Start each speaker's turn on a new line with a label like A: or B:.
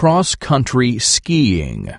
A: cross-country skiing.